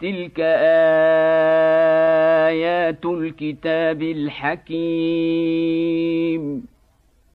تلك ايات الكتاب الحكيم